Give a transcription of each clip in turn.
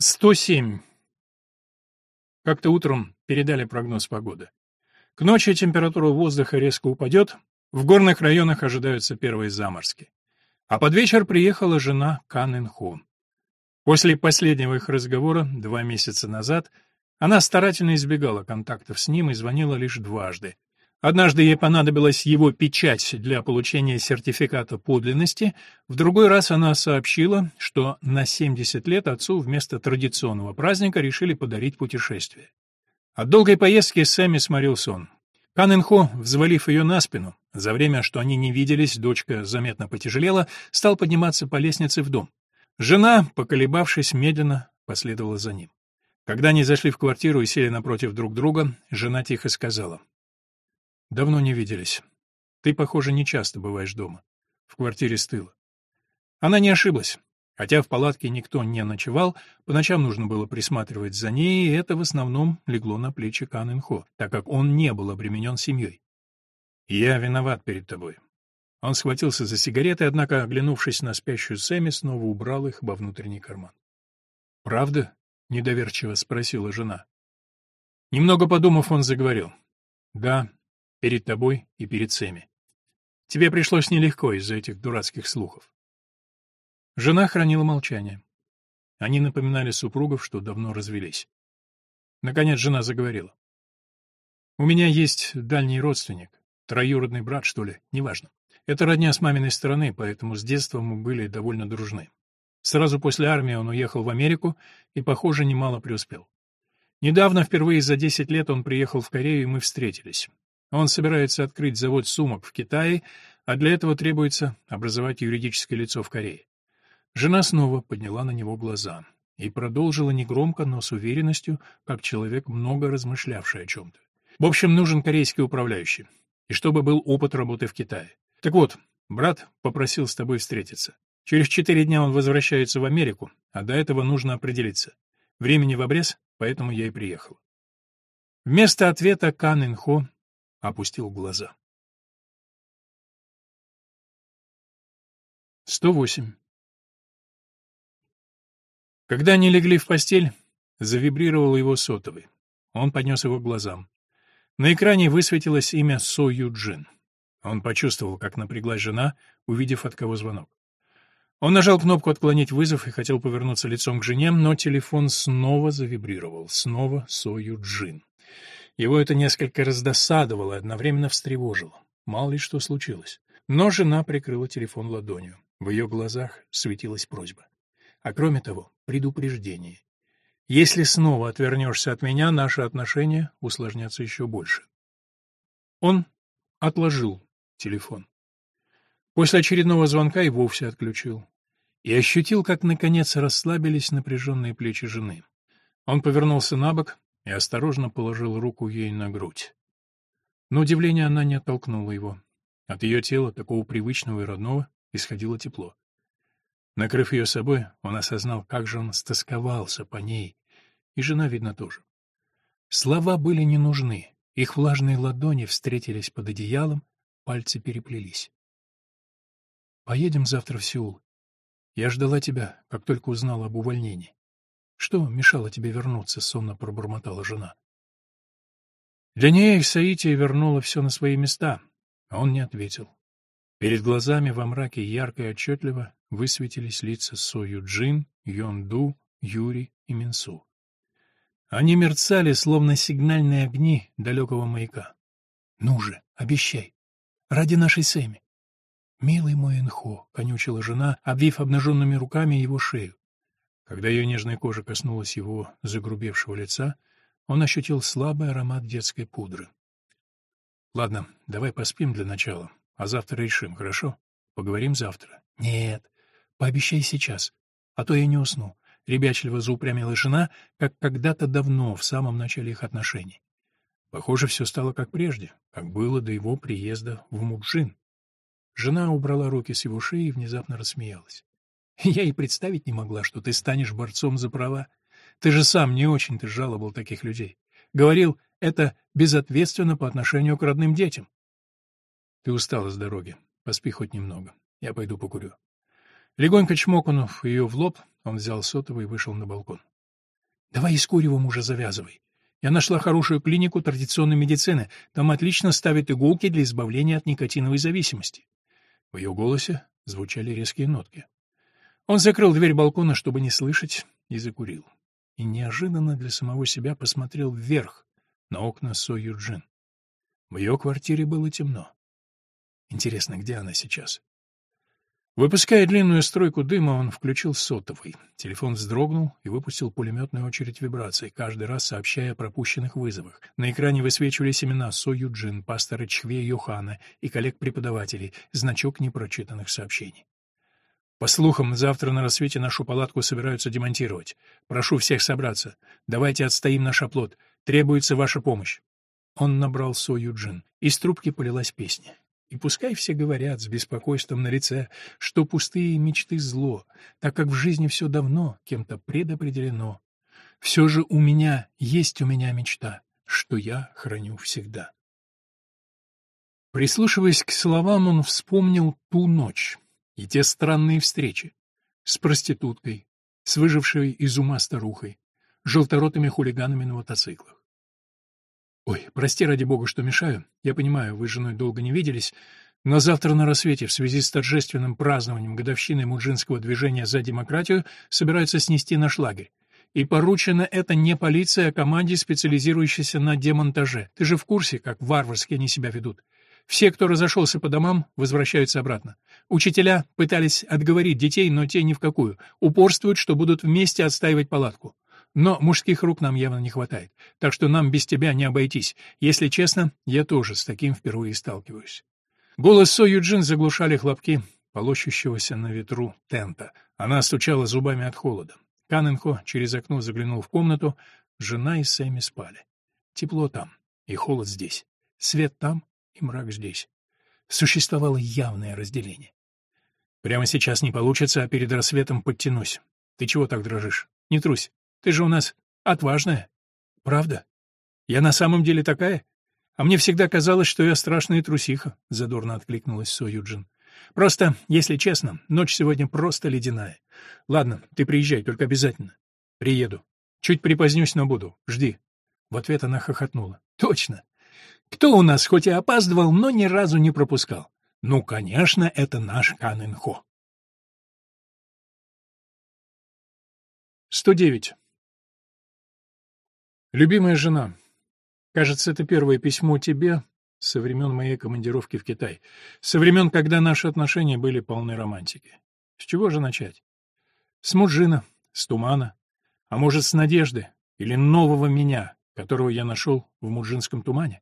107. Как-то утром передали прогноз погоды. К ночи температура воздуха резко упадет, в горных районах ожидаются первые заморозки. А под вечер приехала жена Кан Хо. После последнего их разговора, два месяца назад, она старательно избегала контактов с ним и звонила лишь дважды, Однажды ей понадобилась его печать для получения сертификата подлинности, в другой раз она сообщила, что на 70 лет отцу вместо традиционного праздника решили подарить путешествие. От долгой поездки Сэмми сморил сон. Канненхо, взвалив ее на спину, за время, что они не виделись, дочка заметно потяжелела, стал подниматься по лестнице в дом. Жена, поколебавшись, медленно последовала за ним. Когда они зашли в квартиру и сели напротив друг друга, жена тихо сказала — Давно не виделись. Ты, похоже, не часто бываешь дома. В квартире стыло. Она не ошиблась. Хотя в палатке никто не ночевал, по ночам нужно было присматривать за ней, и это в основном легло на плечи Кан Инхо, так как он не был обременен семьей. «Я виноват перед тобой». Он схватился за сигареты, однако, оглянувшись на спящую Сэмми, снова убрал их во внутренний карман. «Правда?» — недоверчиво спросила жена. Немного подумав, он заговорил. «Да, Перед тобой и перед Сэмми. Тебе пришлось нелегко из-за этих дурацких слухов. Жена хранила молчание. Они напоминали супругов, что давно развелись. Наконец жена заговорила. «У меня есть дальний родственник, троюродный брат, что ли, неважно. Это родня с маминой стороны, поэтому с детства мы были довольно дружны. Сразу после армии он уехал в Америку и, похоже, немало преуспел. Недавно, впервые за 10 лет, он приехал в Корею, и мы встретились. Он собирается открыть завод сумок в Китае, а для этого требуется образовать юридическое лицо в Корее. Жена снова подняла на него глаза и продолжила негромко, но с уверенностью, как человек, много размышлявший о чем-то. В общем, нужен корейский управляющий, и чтобы был опыт работы в Китае. Так вот, брат попросил с тобой встретиться. Через четыре дня он возвращается в Америку, а до этого нужно определиться. Времени в обрез, поэтому я и приехал. Вместо ответа Кан Инхо опустил глаза. 108. Когда они легли в постель, завибрировал его сотовый. Он поднес его к глазам. На экране высветилось имя Со Юджин. Он почувствовал, как напряглась жена, увидев, от кого звонок. Он нажал кнопку «Отклонить вызов» и хотел повернуться лицом к жене, но телефон снова завибрировал. Снова Со Юджин. Его это несколько раздосадовало и одновременно встревожило. Мало ли что случилось. Но жена прикрыла телефон ладонью. В ее глазах светилась просьба. А кроме того, предупреждение. Если снова отвернешься от меня, наши отношения усложнятся еще больше. Он отложил телефон. После очередного звонка и вовсе отключил. И ощутил, как наконец расслабились напряженные плечи жены. Он повернулся на бок и осторожно положил руку ей на грудь. Но удивление она не оттолкнула его. От ее тела, такого привычного и родного, исходило тепло. Накрыв ее собой, он осознал, как же он стосковался по ней, и жена, видно, тоже. Слова были не нужны, их влажные ладони встретились под одеялом, пальцы переплелись. «Поедем завтра в Сеул. Я ждала тебя, как только узнала об увольнении. Что мешало тебе вернуться? — сонно пробормотала жена. Для нее Саития вернула все на свои места, а он не ответил. Перед глазами во мраке ярко и отчетливо высветились лица Со Юджин, Йонду, Юри и Минсу. Они мерцали, словно сигнальные огни далекого маяка. «Ну же, обещай! Ради нашей Сэми!» «Милый мой Энхо!» — конючила жена, обвив обнаженными руками его шею. Когда ее нежная кожа коснулась его загрубевшего лица, он ощутил слабый аромат детской пудры. «Ладно, давай поспим для начала, а завтра решим, хорошо? Поговорим завтра». «Нет, пообещай сейчас, а то я не усну», — ребячливо заупрямила жена, как когда-то давно, в самом начале их отношений. Похоже, все стало как прежде, как было до его приезда в Муджин. Жена убрала руки с его шеи и внезапно рассмеялась. Я и представить не могла, что ты станешь борцом за права. Ты же сам не очень-то жаловал таких людей. Говорил, это безответственно по отношению к родным детям. Ты устала с дороги. Поспи хоть немного. Я пойду покурю. Легонько чмокнув ее в лоб, он взял сотовый и вышел на балкон. Давай и с куревом уже завязывай. Я нашла хорошую клинику традиционной медицины. Там отлично ставят иголки для избавления от никотиновой зависимости. В ее голосе звучали резкие нотки. Он закрыл дверь балкона, чтобы не слышать, и закурил. И неожиданно для самого себя посмотрел вверх, на окна Со Юджин. В ее квартире было темно. Интересно, где она сейчас? Выпуская длинную стройку дыма, он включил сотовый. Телефон вздрогнул и выпустил пулеметную очередь вибраций, каждый раз сообщая о пропущенных вызовах. На экране высвечивались имена Со Юджин, пастора Чхве Йохана и коллег-преподавателей, значок непрочитанных сообщений. По слухам, завтра на рассвете нашу палатку собираются демонтировать. Прошу всех собраться. Давайте отстоим наш оплот. Требуется ваша помощь. Он набрал Со Юджин. Из трубки полилась песня. И пускай все говорят с беспокойством на лице, что пустые мечты зло, так как в жизни все давно кем-то предопределено. Все же у меня есть у меня мечта, что я храню всегда. Прислушиваясь к словам, он вспомнил ту ночь и те странные встречи с проституткой, с выжившей из ума старухой, желторотыми хулиганами на мотоциклах. «Ой, прости ради бога, что мешаю. Я понимаю, вы с женой долго не виделись, но завтра на рассвете в связи с торжественным празднованием годовщины муджинского движения за демократию собираются снести наш лагерь. И поручено это не полиции, а команде, специализирующейся на демонтаже. Ты же в курсе, как варварски они себя ведут. Все, кто разошелся по домам, возвращаются обратно. Учителя пытались отговорить детей, но те ни в какую. Упорствуют, что будут вместе отстаивать палатку. Но мужских рук нам явно не хватает, так что нам без тебя не обойтись. Если честно, я тоже с таким впервые сталкиваюсь. Голос Со Юджин заглушали хлопки полощущегося на ветру тента. Она стучала зубами от холода. Каненхо через окно заглянул в комнату. Жена и Сэмми спали. Тепло там, и холод здесь. Свет там, и мрак здесь. Существовало явное разделение. Прямо сейчас не получится, а перед рассветом подтянусь. Ты чего так дрожишь? Не трусь. Ты же у нас отважная. Правда? Я на самом деле такая? А мне всегда казалось, что я страшная трусиха, задорно откликнулась Со. Просто, если честно, ночь сегодня просто ледяная. Ладно, ты приезжай, только обязательно. Приеду. Чуть припозднюсь, но буду. Жди. В ответ она хохотнула. Точно. Кто у нас хоть и опаздывал, но ни разу не пропускал? Ну, конечно, это наш Канэнхо. 109. Любимая жена, кажется, это первое письмо тебе со времен моей командировки в Китай, со времен, когда наши отношения были полны романтики. С чего же начать? С Муджина, с Тумана, а может, с Надежды или нового меня, которого я нашел в Муджинском тумане?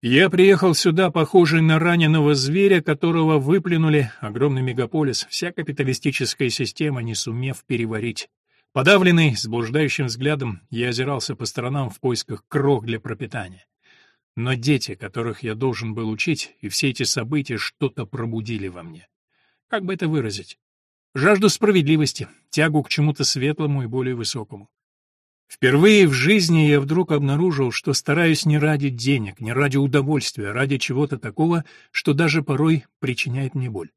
Я приехал сюда, похожий на раненого зверя, которого выплюнули огромный мегаполис, вся капиталистическая система, не сумев переварить. Подавленный, с блуждающим взглядом, я озирался по сторонам в поисках крох для пропитания. Но дети, которых я должен был учить, и все эти события что-то пробудили во мне. Как бы это выразить? Жажду справедливости, тягу к чему-то светлому и более высокому. Впервые в жизни я вдруг обнаружил, что стараюсь не ради денег, не ради удовольствия, а ради чего-то такого, что даже порой причиняет мне боль.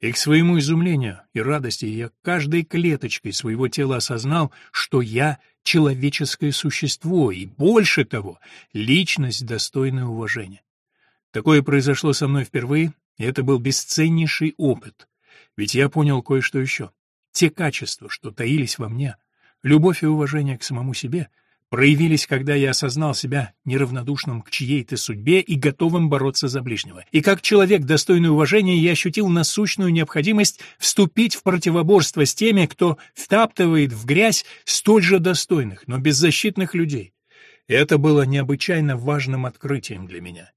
И к своему изумлению и радости я каждой клеточкой своего тела осознал, что я человеческое существо, и больше того, личность, достойная уважения. Такое произошло со мной впервые, и это был бесценнейший опыт. Ведь я понял кое-что еще. Те качества, что таились во мне — Любовь и уважение к самому себе проявились, когда я осознал себя неравнодушным к чьей-то судьбе и готовым бороться за ближнего. И как человек, достойный уважения, я ощутил насущную необходимость вступить в противоборство с теми, кто втаптывает в грязь столь же достойных, но беззащитных людей. Это было необычайно важным открытием для меня.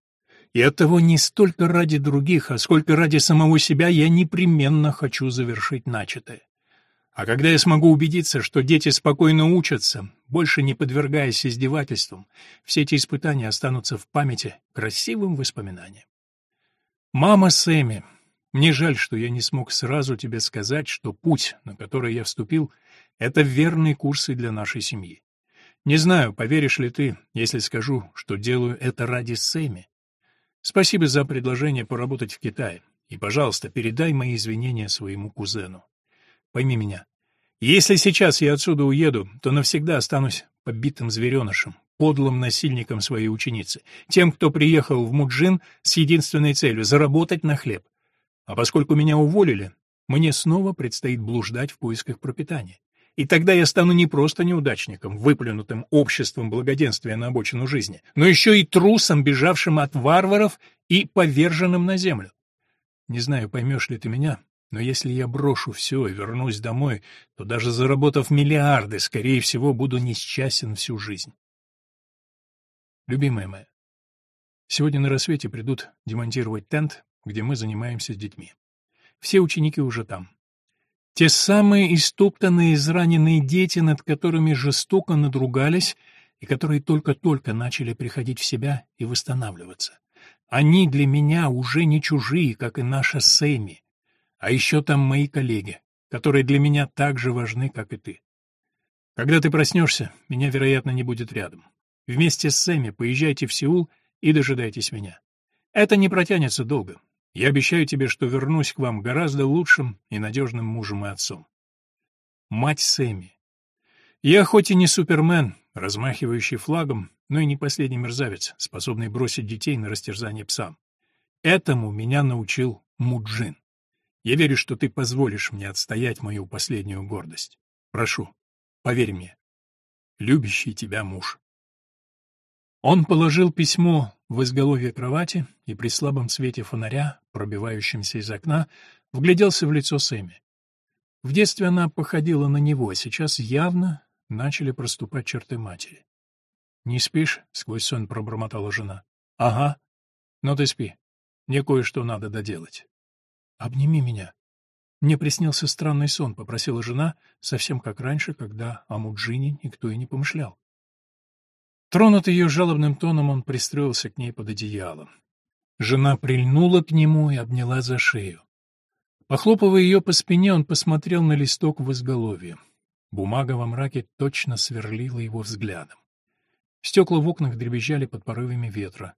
И оттого не столько ради других, а сколько ради самого себя я непременно хочу завершить начатое. А когда я смогу убедиться, что дети спокойно учатся, больше не подвергаясь издевательствам, все эти испытания останутся в памяти красивым воспоминанием. Мама Сэмми, мне жаль, что я не смог сразу тебе сказать, что путь, на который я вступил, это верный курс и для нашей семьи. Не знаю, поверишь ли ты, если скажу, что делаю это ради Сэмми. Спасибо за предложение поработать в Китае, и, пожалуйста, передай мои извинения своему кузену. Пойми меня, Если сейчас я отсюда уеду, то навсегда останусь побитым зверенышем, подлым насильником своей ученицы, тем, кто приехал в Муджин с единственной целью — заработать на хлеб. А поскольку меня уволили, мне снова предстоит блуждать в поисках пропитания. И тогда я стану не просто неудачником, выплюнутым обществом благоденствия на обочину жизни, но еще и трусом, бежавшим от варваров и поверженным на землю. Не знаю, поймешь ли ты меня, но если я брошу все и вернусь домой, то даже заработав миллиарды, скорее всего, буду несчастен всю жизнь. Любимая моя, сегодня на рассвете придут демонтировать тент, где мы занимаемся с детьми. Все ученики уже там. Те самые истоптанные, израненные дети, над которыми жестоко надругались и которые только-только начали приходить в себя и восстанавливаться. Они для меня уже не чужие, как и наша Сэмми. А еще там мои коллеги, которые для меня так же важны, как и ты. Когда ты проснешься, меня, вероятно, не будет рядом. Вместе с Сэмми поезжайте в Сеул и дожидайтесь меня. Это не протянется долго. Я обещаю тебе, что вернусь к вам гораздо лучшим и надежным мужем и отцом. Мать Сэмми. Я хоть и не супермен, размахивающий флагом, но и не последний мерзавец, способный бросить детей на растерзание псам. Этому меня научил Муджин. Я верю, что ты позволишь мне отстоять мою последнюю гордость. Прошу, поверь мне. Любящий тебя муж. Он положил письмо в изголовье кровати и при слабом свете фонаря, пробивающемся из окна, вгляделся в лицо Сэмми. В детстве она походила на него, а сейчас явно начали проступать черты матери. «Не спишь?» — сквозь сон пробормотала жена. «Ага. Но ты спи. Мне кое-что надо доделать». «Обними меня». «Мне приснился странный сон», — попросила жена, совсем как раньше, когда о Муджине никто и не помышлял. Тронутый ее жалобным тоном, он пристроился к ней под одеялом. Жена прильнула к нему и обняла за шею. Похлопывая ее по спине, он посмотрел на листок в изголовье. Бумага во мраке точно сверлила его взглядом. Стекла в окнах дребезжали под порывами ветра.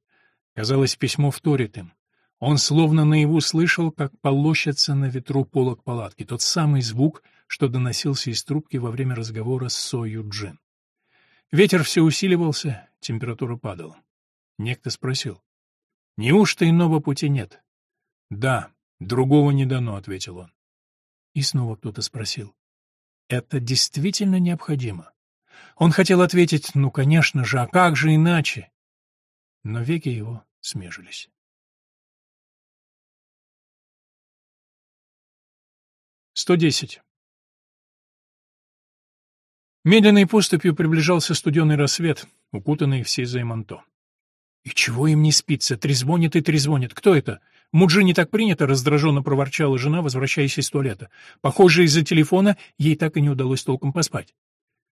Казалось, письмо вторит им. Он словно наяву слышал, как полощется на ветру полок палатки, тот самый звук, что доносился из трубки во время разговора с Сою Джин. Ветер все усиливался, температура падала. Некто спросил. «Неужто иного пути нет?» «Да, другого не дано», — ответил он. И снова кто-то спросил. «Это действительно необходимо?» Он хотел ответить, ну, конечно же, а как же иначе? Но веки его смежились. Сто десять. Медленной поступью приближался студеный рассвет, укутанный в сизое манто. «И чего им не спится? Трезвонит и трезвонит. Кто это? Муджи не так принято», — раздраженно проворчала жена, возвращаясь из туалета. Похоже, из-за телефона ей так и не удалось толком поспать.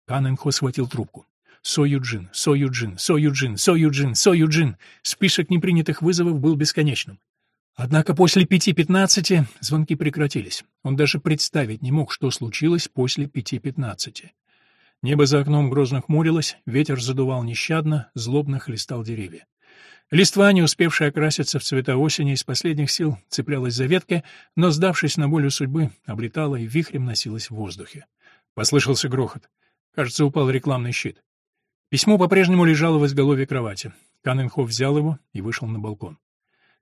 Канэнхо схватил трубку. Со Юджин, Со Юджин, Со Юджин, Со Юджин, Со Юджин. Список непринятых вызовов был бесконечным. Однако после пяти пятнадцати звонки прекратились. Он даже представить не мог, что случилось после пяти пятнадцати. Небо за окном грозно хмурилось, ветер задувал нещадно, злобно хлестал деревья. Листва, не успевшая окраситься в цвета осени, из последних сил цеплялась за ветки, но, сдавшись на волю судьбы, облетала и вихрем носилась в воздухе. Послышался грохот. Кажется, упал рекламный щит. Письмо по-прежнему лежало в изголовье кровати. Канненхоф взял его и вышел на балкон.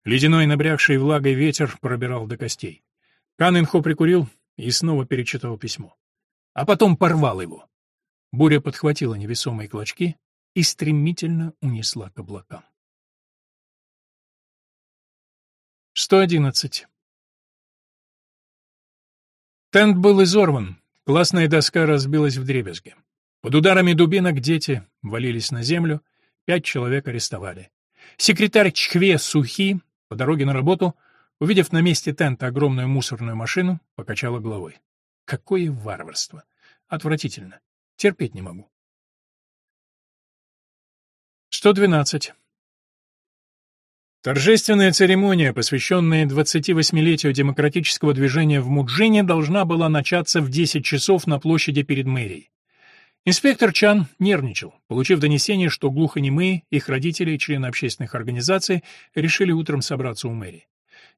Ледяной набрякший влагой ветер пробирал до костей. Канненхо прикурил и снова перечитал письмо. А потом порвал его. Буря подхватила невесомые клочки и стремительно унесла к облакам. 111. Тент был изорван, классная доска разбилась в дребезги. Под ударами дубинок дети валились на землю, пять человек арестовали. Секретарь Чхве Сухи по дороге на работу, увидев на месте тента огромную мусорную машину, покачала головой. Какое варварство! Отвратительно. Терпеть не могу. 112. Торжественная церемония, посвященная 28-летию демократического движения в Муджине, должна была начаться в 10 часов на площади перед мэрией. Инспектор Чан нервничал, получив донесение, что глухонемые, их родители члены общественных организаций решили утром собраться у мэрии.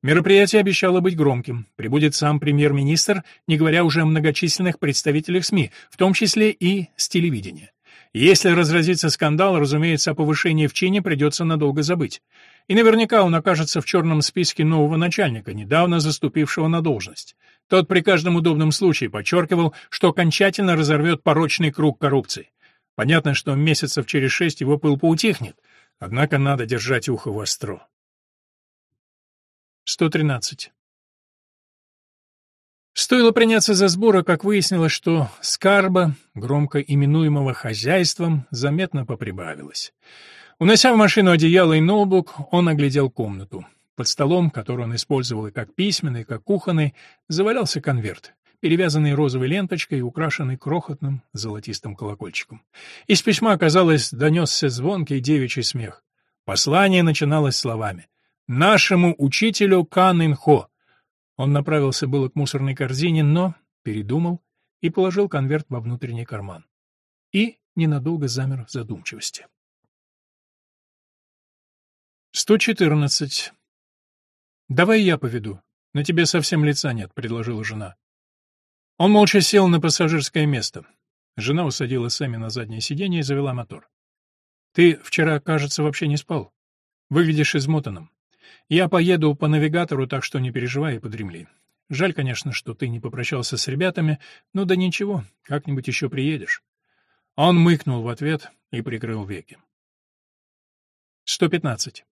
Мероприятие обещало быть громким. Прибудет сам премьер-министр, не говоря уже о многочисленных представителях СМИ, в том числе и с телевидения. Если разразится скандал, разумеется, о повышении в чине придется надолго забыть. И наверняка он окажется в черном списке нового начальника, недавно заступившего на должность. Тот при каждом удобном случае подчеркивал, что окончательно разорвет порочный круг коррупции. Понятно, что месяцев через шесть его пыл поутихнет, однако надо держать ухо востро. 113. Стоило приняться за сборы, как выяснилось, что скарба, громко именуемого хозяйством, заметно поприбавилось. Унося в машину одеяло и ноутбук, он оглядел комнату. Под столом, который он использовал и как письменный, и как кухонный, завалялся конверт, перевязанный розовой ленточкой и украшенный крохотным золотистым колокольчиком. Из письма, оказалось, донесся звонкий девичий смех. Послание начиналось словами «Нашему учителю Кан Инхо». Он направился было к мусорной корзине, но передумал и положил конверт во внутренний карман. И ненадолго замер в задумчивости. 114. «Давай я поведу. На тебе совсем лица нет», — предложила жена. Он молча сел на пассажирское место. Жена усадила Сэмми на заднее сиденье и завела мотор. «Ты вчера, кажется, вообще не спал. Выглядишь измотанным. Я поеду по навигатору, так что не переживай и подремли. Жаль, конечно, что ты не попрощался с ребятами, но да ничего, как-нибудь еще приедешь». Он мыкнул в ответ и прикрыл веки. 115.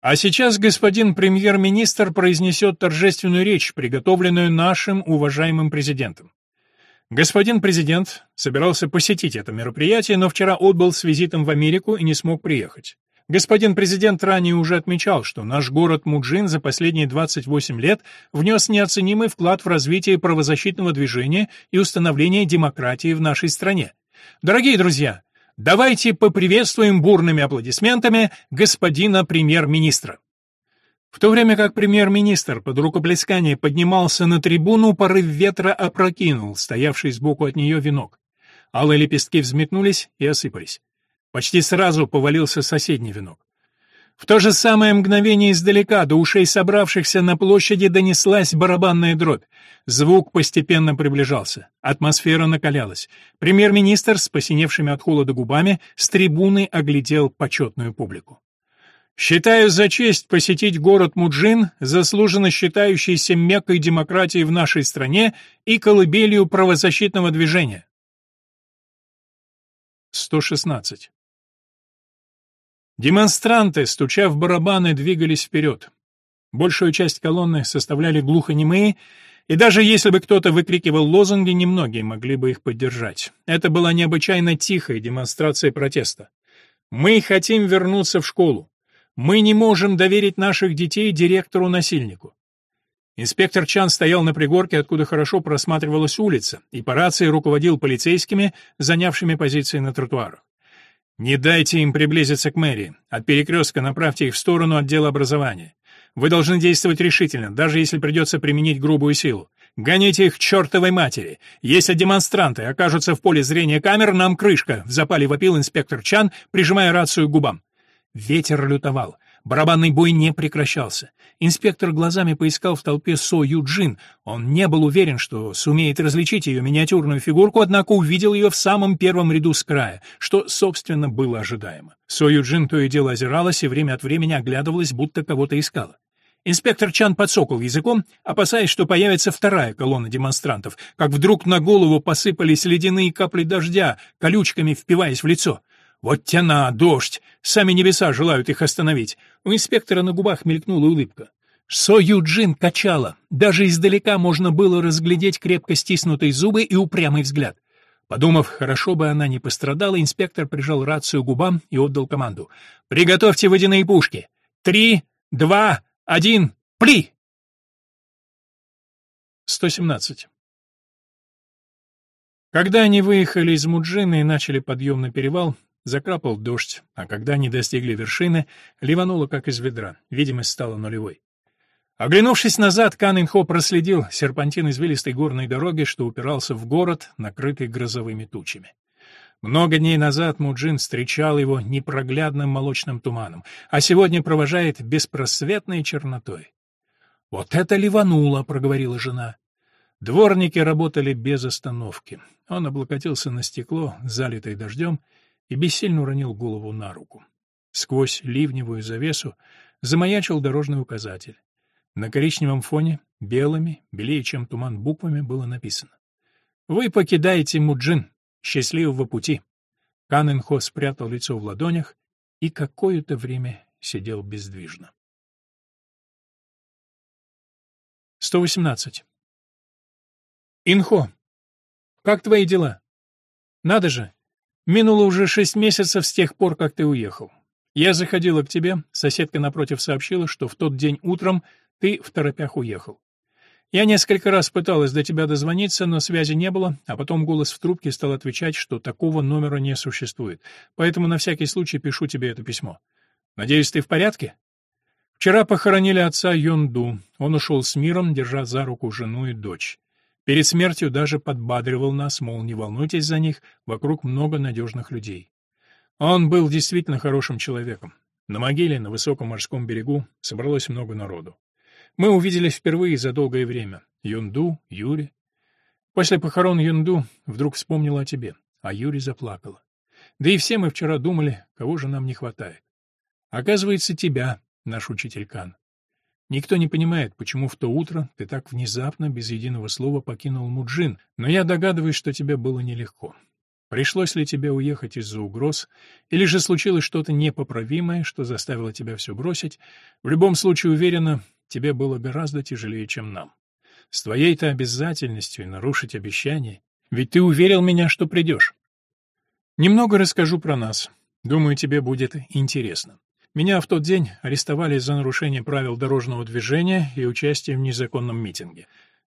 А сейчас господин премьер-министр произнесет торжественную речь, приготовленную нашим уважаемым президентом. Господин президент собирался посетить это мероприятие, но вчера отбыл с визитом в Америку и не смог приехать. Господин президент ранее уже отмечал, что наш город Муджин за последние 28 лет внес неоценимый вклад в развитие правозащитного движения и установление демократии в нашей стране. Дорогие друзья, Давайте поприветствуем бурными аплодисментами господина премьер-министра. В то время как премьер-министр под рукоплескание поднимался на трибуну, порыв ветра опрокинул стоявший сбоку от нее венок. Алые лепестки взметнулись и осыпались. Почти сразу повалился соседний венок. В то же самое мгновение издалека до ушей собравшихся на площади донеслась барабанная дробь. Звук постепенно приближался. Атмосфера накалялась. Премьер-министр с посиневшими от холода губами с трибуны оглядел почетную публику. «Считаю за честь посетить город Муджин, заслуженно считающийся меккой демократии в нашей стране и колыбелью правозащитного движения». 116. Демонстранты, стуча в барабаны, двигались вперед. Большую часть колонны составляли глухонемые, и даже если бы кто-то выкрикивал лозунги, немногие могли бы их поддержать. Это была необычайно тихая демонстрация протеста. «Мы хотим вернуться в школу. Мы не можем доверить наших детей директору-насильнику». Инспектор Чан стоял на пригорке, откуда хорошо просматривалась улица, и по рации руководил полицейскими, занявшими позиции на тротуарах. Не дайте им приблизиться к мэрии. От перекрестка направьте их в сторону отдела образования. Вы должны действовать решительно, даже если придется применить грубую силу. Гоните их к чертовой матери. Если демонстранты окажутся в поле зрения камер, нам крышка, в запале вопил инспектор Чан, прижимая рацию к губам. Ветер лютовал. Барабанный бой не прекращался. Инспектор глазами поискал в толпе Со Юджин. Он не был уверен, что сумеет различить ее миниатюрную фигурку, однако увидел ее в самом первом ряду с края, что, собственно, было ожидаемо. Со Юджин то и дело озиралась и время от времени оглядывалась, будто кого-то искала. Инспектор Чан подсокал языком, опасаясь, что появится вторая колонна демонстрантов, как вдруг на голову посыпались ледяные капли дождя, колючками впиваясь в лицо. Вот тяна, дождь, сами небеса желают их остановить. У инспектора на губах мелькнула улыбка. Со Юджин качала. Даже издалека можно было разглядеть крепко стиснутые зубы и упрямый взгляд. Подумав, хорошо бы она не пострадала, инспектор прижал рацию к губам и отдал команду. «Приготовьте водяные пушки! Три, два, один, пли!» 117. Когда они выехали из Муджины и начали подъемный перевал, Закрапал дождь, а когда они достигли вершины, ливануло как из ведра, видимость стала нулевой. Оглянувшись назад, Каннинхо проследил серпантин извилистой горной дороги, что упирался в город, накрытый грозовыми тучами. Много дней назад Муджин встречал его непроглядным молочным туманом, а сегодня провожает беспросветной чернотой. «Вот это ливануло!» — проговорила жена. Дворники работали без остановки. Он облокотился на стекло, залитое дождем, и бессильно уронил голову на руку. Сквозь ливневую завесу замаячил дорожный указатель. На коричневом фоне, белыми, белее, чем туман, буквами было написано. «Вы покидаете Муджин. Счастливого пути!» Каненхо спрятал лицо в ладонях и какое-то время сидел бездвижно. 118. Инхо, как твои дела? Надо же, минуло уже шесть месяцев с тех пор, как ты уехал. Я заходила к тебе, соседка напротив сообщила, что в тот день утром ты в торопях уехал. Я несколько раз пыталась до тебя дозвониться, но связи не было, а потом голос в трубке стал отвечать, что такого номера не существует. Поэтому на всякий случай пишу тебе это письмо. Надеюсь, ты в порядке? Вчера похоронили отца Йонду. Он ушел с миром, держа за руку жену и дочь. Перед смертью даже подбадривал нас, мол, не волнуйтесь за них, вокруг много надежных людей. Он был действительно хорошим человеком. На могиле на высоком морском берегу собралось много народу. Мы увиделись впервые за долгое время. Юнду, Юри. После похорон Юнду вдруг вспомнила о тебе, а Юри заплакала. Да и все мы вчера думали, кого же нам не хватает. Оказывается, тебя, наш учитель Кан. Никто не понимает, почему в то утро ты так внезапно, без единого слова, покинул Муджин, но я догадываюсь, что тебе было нелегко. Пришлось ли тебе уехать из-за угроз, или же случилось что-то непоправимое, что заставило тебя все бросить? В любом случае, уверена, тебе было гораздо тяжелее, чем нам. С твоей-то обязательностью нарушить обещание, ведь ты уверил меня, что придешь. Немного расскажу про нас. Думаю, тебе будет интересно. Меня в тот день арестовали за нарушение правил дорожного движения и участие в незаконном митинге.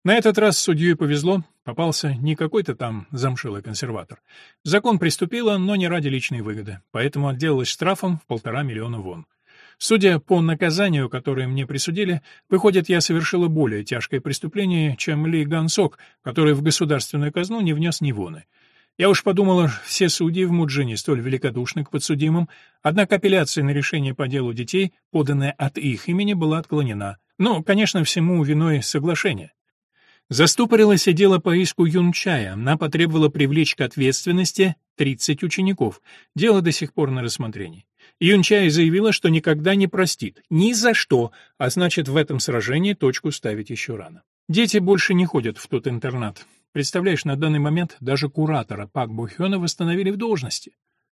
На этот раз судье повезло, попался не какой-то там замшилый консерватор. Закон приступила, но не ради личной выгоды, поэтому отделалась штрафом в полтора миллиона вон. Судя по наказанию, которое мне присудили, выходит, я совершила более тяжкое преступление, чем Ли Гансок, который в государственную казну не внес ни воны. Я уж подумала, все судьи в Муджине столь великодушны к подсудимым, однако апелляция на решение по делу детей, поданная от их имени, была отклонена. Но, конечно, всему виной соглашение. Застопорилось дело по иску Юнчая. Она потребовала привлечь к ответственности 30 учеников. Дело до сих пор на рассмотрении. Юнчай заявила, что никогда не простит. Ни за что. А значит, в этом сражении точку ставить еще рано. Дети больше не ходят в тот интернат. Представляешь, на данный момент даже куратора Пак Бухёна восстановили в должности.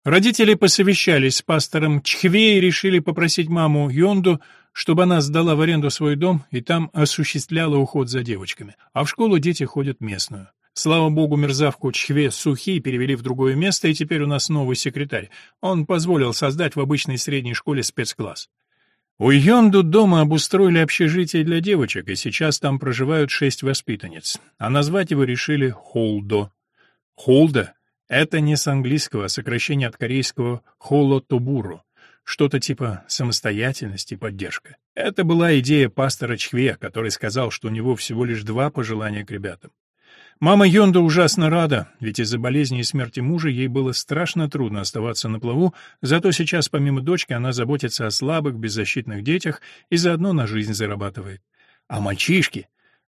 Родители посовещались с пастором Чхве и решили попросить маму Йонду, чтобы она сдала в аренду свой дом и там осуществляла уход за девочками. А в школу дети ходят местную. Слава богу, мерзавку Чхве Сухи перевели в другое место, и теперь у нас новый секретарь. Он позволил создать в обычной средней школе спецкласс. У Йонду дома обустроили общежитие для девочек, и сейчас там проживают шесть воспитанниц. А назвать его решили Холдо. Холда — это не с английского, а сокращение от корейского Холотобуру, что-то типа самостоятельности и поддержка. Это была идея пастора Чхве, который сказал, что у него всего лишь два пожелания к ребятам. Мама Йонда ужасно рада, ведь из-за болезни и смерти мужа ей было страшно трудно оставаться на плаву, зато сейчас помимо дочки она заботится о слабых, беззащитных детях и заодно на жизнь зарабатывает. А мальчишки...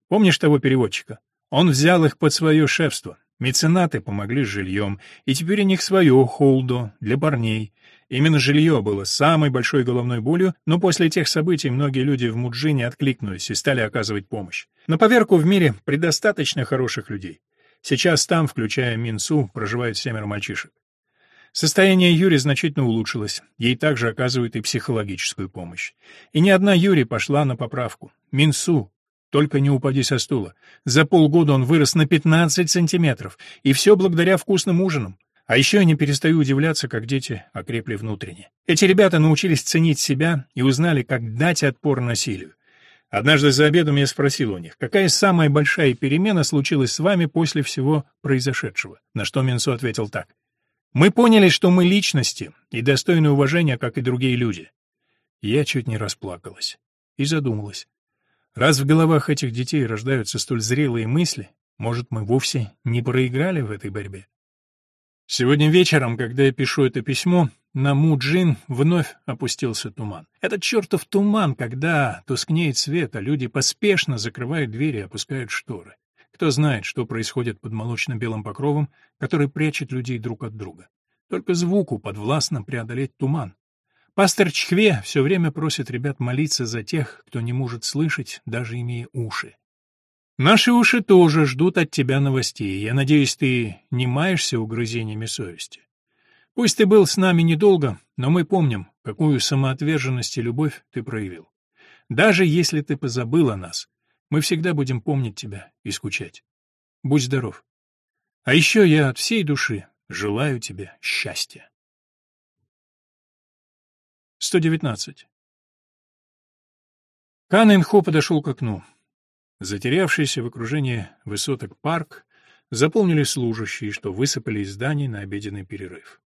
Помнишь того переводчика? Он взял их под свое шефство. Меценаты помогли с жильем, и теперь у них свое холдо для парней. Именно жилье было самой большой головной болью, но после тех событий многие люди в Муджине откликнулись и стали оказывать помощь. На поверку в мире предостаточно хороших людей. Сейчас там, включая Минсу, проживают семеро мальчишек. Состояние Юри значительно улучшилось. Ей также оказывают и психологическую помощь. И ни одна Юри пошла на поправку. Минсу, только не упади со стула. За полгода он вырос на 15 сантиметров, и все благодаря вкусным ужинам. А еще я не перестаю удивляться, как дети окрепли внутренне. Эти ребята научились ценить себя и узнали, как дать отпор насилию. Однажды за обедом я спросил у них, какая самая большая перемена случилась с вами после всего произошедшего, на что Минсу ответил так. Мы поняли, что мы личности и достойны уважения, как и другие люди. Я чуть не расплакалась и задумалась. Раз в головах этих детей рождаются столь зрелые мысли, может, мы вовсе не проиграли в этой борьбе? Сегодня вечером, когда я пишу это письмо, на Муджин вновь опустился туман. Этот чертов туман, когда тускнеет свет, а люди поспешно закрывают двери и опускают шторы. Кто знает, что происходит под молочно-белым покровом, который прячет людей друг от друга. Только звуку подвластно преодолеть туман. Пастор Чхве все время просит ребят молиться за тех, кто не может слышать, даже имея уши. Наши уши тоже ждут от тебя новостей. Я надеюсь, ты не маешься угрызениями совести. Пусть ты был с нами недолго, но мы помним, какую самоотверженность и любовь ты проявил. Даже если ты позабыл о нас, мы всегда будем помнить тебя и скучать. Будь здоров. А еще я от всей души желаю тебе счастья. 119. Кан Инхо подошел к окну. Затерявшийся в окружении высоток парк заполнили служащие, что высыпали из зданий на обеденный перерыв.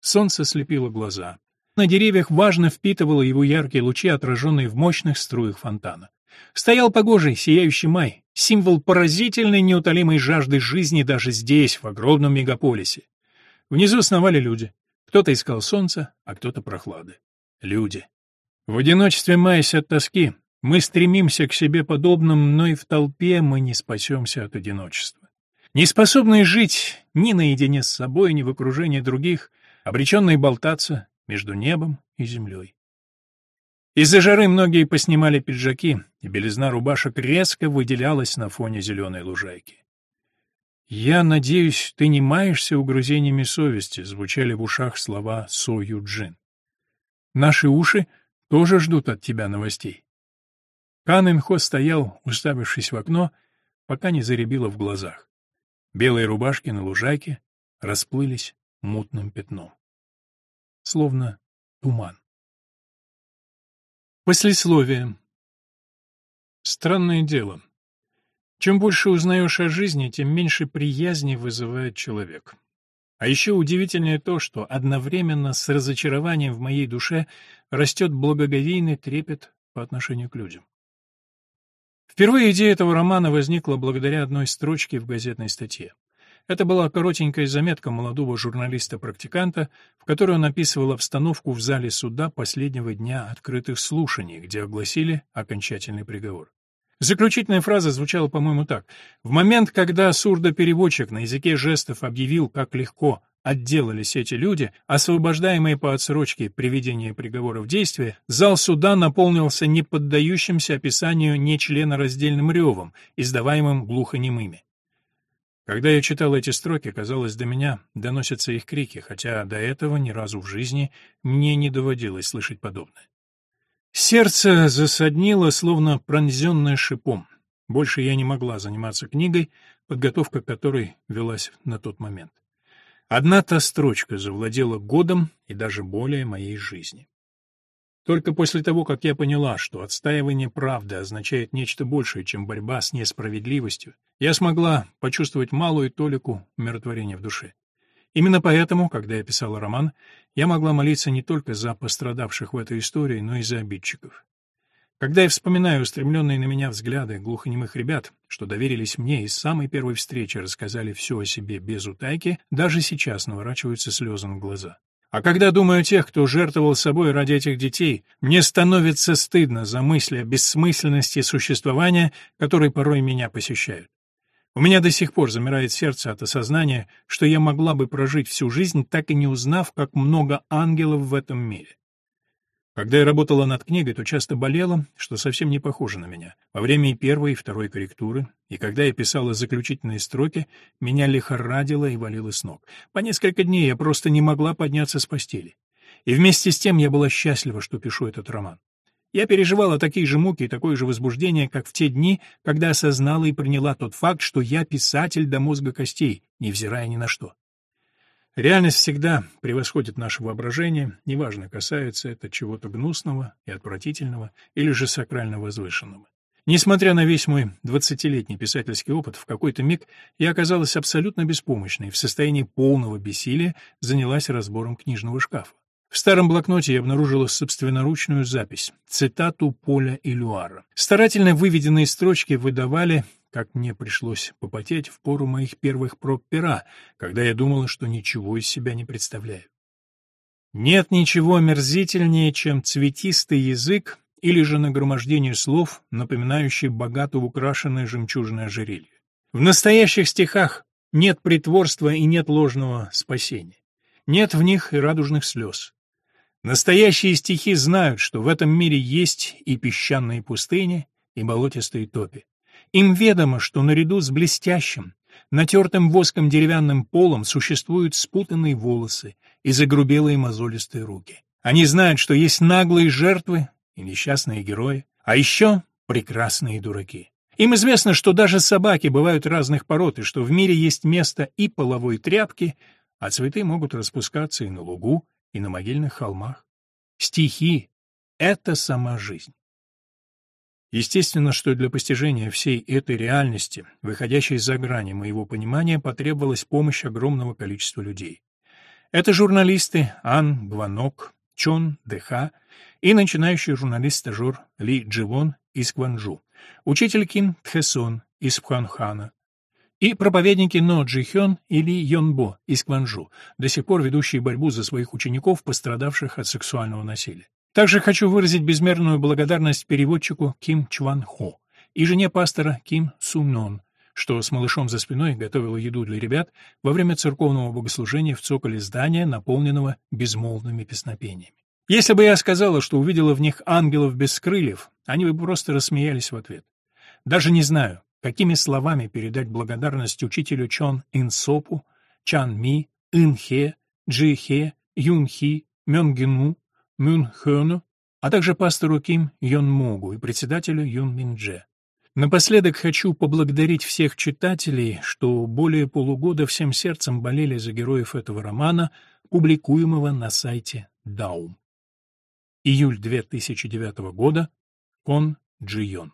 Солнце слепило глаза. На деревьях важно впитывало его яркие лучи, отраженные в мощных струях фонтана. Стоял погожий, сияющий май, символ поразительной неутолимой жажды жизни даже здесь, в огромном мегаполисе. Внизу сновали люди. Кто-то искал солнца, а кто-то прохлады. Люди. В одиночестве маясь от тоски, мы стремимся к себе подобным, но и в толпе мы не спасемся от одиночества. Неспособные жить ни наедине с собой, ни в окружении других, обреченные болтаться между небом и землей. Из-за жары многие поснимали пиджаки, и белизна рубашек резко выделялась на фоне зеленой лужайки. «Я надеюсь, ты не маешься угрызениями совести», — звучали в ушах слова Со Юджин. «Наши уши тоже ждут от тебя новостей». Кан Инхо стоял, уставившись в окно, пока не заребило в глазах. Белые рубашки на лужайке расплылись мутным пятном словно туман. Послесловие. Странное дело. Чем больше узнаешь о жизни, тем меньше приязни вызывает человек. А еще удивительнее то, что одновременно с разочарованием в моей душе растет благоговейный трепет по отношению к людям. Впервые идея этого романа возникла благодаря одной строчке в газетной статье. Это была коротенькая заметка молодого журналиста-практиканта, в которой он описывал обстановку в зале суда последнего дня открытых слушаний, где огласили окончательный приговор. Заключительная фраза звучала, по-моему, так. В момент, когда сурдопереводчик на языке жестов объявил, как легко отделались эти люди, освобождаемые по отсрочке приведения приговора в действие, зал суда наполнился неподдающимся описанию нечленораздельным ревом, издаваемым глухонемыми. Когда я читал эти строки, казалось, до меня доносятся их крики, хотя до этого ни разу в жизни мне не доводилось слышать подобное. Сердце засаднило, словно пронзенное шипом. Больше я не могла заниматься книгой, подготовка которой велась на тот момент. Одна та строчка завладела годом и даже более моей жизни. Только после того, как я поняла, что отстаивание правды означает нечто большее, чем борьба с несправедливостью, я смогла почувствовать малую толику умиротворения в душе. Именно поэтому, когда я писала роман, я могла молиться не только за пострадавших в этой истории, но и за обидчиков. Когда я вспоминаю устремленные на меня взгляды глухонемых ребят, что доверились мне и с самой первой встречи рассказали все о себе без утайки, даже сейчас наворачиваются слезы на глаза. А когда думаю о тех, кто жертвовал собой ради этих детей, мне становится стыдно за мысли о бессмысленности существования, которые порой меня посещают. У меня до сих пор замирает сердце от осознания, что я могла бы прожить всю жизнь, так и не узнав, как много ангелов в этом мире. Когда я работала над книгой, то часто болела, что совсем не похоже на меня. Во время и первой, и второй корректуры, и когда я писала заключительные строки, меня лихорадило и валило с ног. По несколько дней я просто не могла подняться с постели. И вместе с тем я была счастлива, что пишу этот роман. Я переживала такие же муки и такое же возбуждение, как в те дни, когда осознала и приняла тот факт, что я писатель до мозга костей, невзирая ни на что. Реальность всегда превосходит наше воображение, неважно, касается это чего-то гнусного и отвратительного или же сакрально возвышенного. Несмотря на весь мой двадцатилетний писательский опыт, в какой-то миг я оказалась абсолютно беспомощной, в состоянии полного бессилия занялась разбором книжного шкафа. В старом блокноте я обнаружила собственноручную запись, цитату Поля Илюара. Старательно выведенные строчки выдавали как мне пришлось попотеть в пору моих первых проб пера, когда я думала, что ничего из себя не представляю. Нет ничего омерзительнее, чем цветистый язык или же нагромождение слов, напоминающие богато украшенное жемчужное ожерелье. В настоящих стихах нет притворства и нет ложного спасения. Нет в них и радужных слез. Настоящие стихи знают, что в этом мире есть и песчаные пустыни, и болотистые топи. Им ведомо, что наряду с блестящим, натертым воском деревянным полом существуют спутанные волосы и загрубелые мозолистые руки. Они знают, что есть наглые жертвы и несчастные герои, а еще прекрасные дураки. Им известно, что даже собаки бывают разных пород, и что в мире есть место и половой тряпки, а цветы могут распускаться и на лугу, и на могильных холмах. Стихи — это сама жизнь. Естественно, что для постижения всей этой реальности, выходящей за грани моего понимания, потребовалась помощь огромного количества людей. Это журналисты Ан Гванок, Чон Деха и начинающий журналист-стажер Ли Джилон из Кванжу, учитель Ким Тхэсон из Пханхана, и проповедники Но Джи Хён и Ли Йонбо из Кванжу, до сих пор ведущие борьбу за своих учеников, пострадавших от сексуального насилия. Также хочу выразить безмерную благодарность переводчику Ким Чван Хо и жене пастора Ким Сунон, что с малышом за спиной готовила еду для ребят во время церковного богослужения в цоколе здания, наполненного безмолвными песнопениями. Если бы я сказала, что увидела в них ангелов без крыльев, они бы просто рассмеялись в ответ. Даже не знаю, Какими словами передать благодарность учителю Чон Инсопу, Чан Ми, Ин Хе, Джи Хе, Юн Хи, Мён Гину, Мюн Хёну, а также пастору Ким Йон Могу и председателю Юн Миндже. Напоследок хочу поблагодарить всех читателей, что более полугода всем сердцем болели за героев этого романа, публикуемого на сайте Даум. Июль 2009 года. Кон Джи Йон.